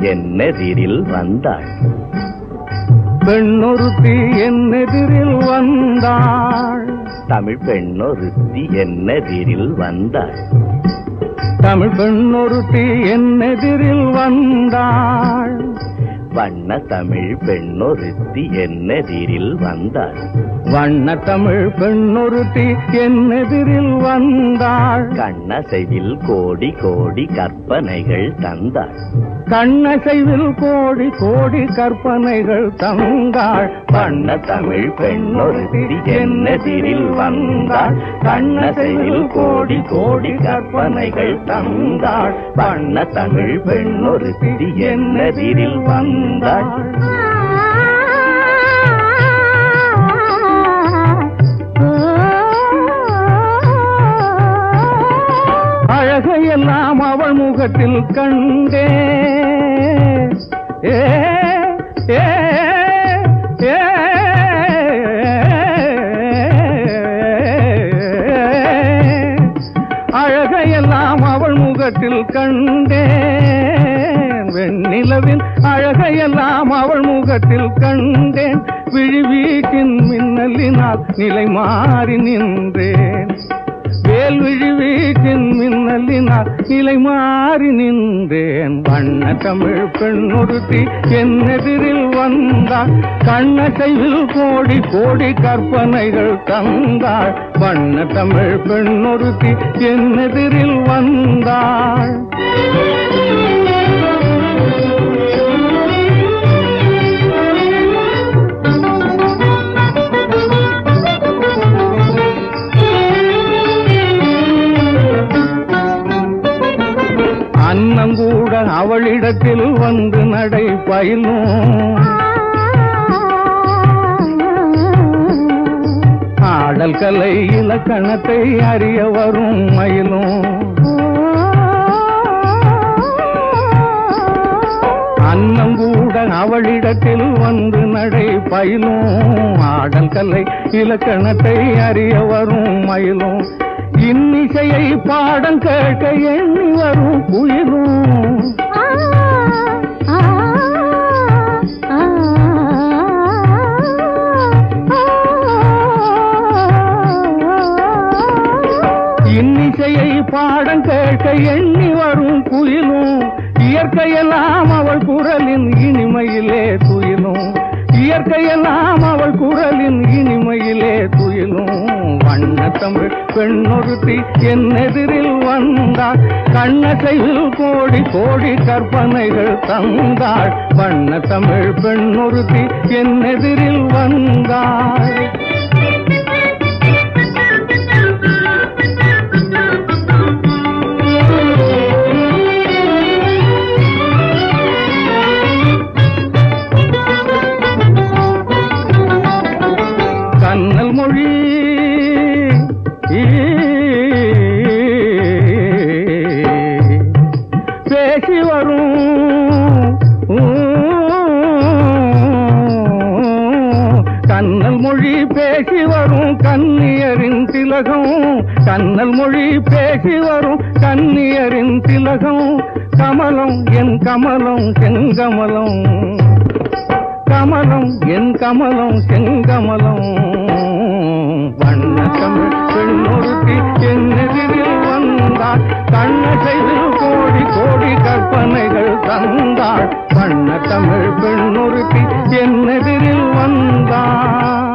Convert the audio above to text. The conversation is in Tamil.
என்னெதிரில் வந்தாள்? பெண்ணொருத்தி என்னெதிரில் வந்தாள். தமிழ் பெண்ணொருத்தி என்னெதிரில் வந்தாள்? தமிழ் பெண்ணொருத்தி என்னெதிரில் வந்தாள். வண்ண தமிழ் பெண்ணொருத்தி என்னெதிரில் வந்தாள். வண்ண தமிழ் பெண்ணொருத்தி என்னெதிரில் வந்தாள். கண்ணசைவில் கோடி கோடி கற்பனைகள் தந்தாள். கண்ணசைவில் கோடி கோடி கற்பனைகள் தந்தாள். வண்ண தமிழ் பெண்ணொருத்தி என்னெதிரில் வந்தாள். கண்ணசைவில் கோடி கோடி கற்பனைகள் தந்தாள். வண்ண தமிழ் பெண்ணொருத்தி என்னெதிரில் வந்தாள். அழகையெல்லாம் அவள் முகத்தில் கண்டே ஏ ஏ நிலவின் அழகையெல்லாம் அவள் முகத்தில் கண்டேன். விழிவீட்டின் மின்னலினால் நிலை மாறி நின்றேன். வேல் விழிவீட்டின் மின்னலினால் நிலை மாறி நின்றேன். வண்ண தமிழ் பெண் ஒருத்தி என் எதிரில் வந்தாள். கண்ணசைவில் கோடி கோடி கற்பனைகள் தந்தாள். வண்ண தமிழ் பெண் ஒருத்தி என் எதிரில் வந்தாள். அவளிடத்தில் வந்து நடை பயிலும் ஆடல் கலை இலக்கணத்தை அறிய வரும் மயிலும். அன்னம் கூட அவளிடத்தில் வந்து நடை பயிலும் ஆடல் கலை இலக்கணத்தை அறிய வரும் மயிலும். இன்னிசையை பாடம் கேட்க எண்ணி வரும் குயிலும் இன்னிசையை பாடம் கேட்க எண்ணி வரும் குயிலும் இயற்கையெல்லாம் அவள் குரலின் இனிமையிலே துயிலும் இயற்கையெல்லாம் அவள் குரலின் இனிமையிலே துயிலும் வண்ண தமிழ் பெண்ணொருத்தி என் எதிரில் வந்தாள். கண்ணசையில் கோடி கோடி கற்பனைகள் தந்தாள். வண்ண தமிழ் பெண்ணொருத்தி என் எதிரில் வந்தாள். மொழி. பேசி வரும். கண்ணல் மொழி பேசி வரும். கண்ணியரின் திலகம். கண்ணல் மொழி பேசி வரும். கண்ணியரின் திலகம். கமலம் என் கமலம் செங்கமலம். கமலம் என் கமலம் செங்கமலம். தமிழ் பெண்ணொருத்தி என்னெதிரில் வந்தாள். கண்ணசைது கோடி கோடி கற்பனைகள் தந்தாள். கண்ண தமிழ் பெண்ணொருத்தி என்னெதிரில் வந்தாள்.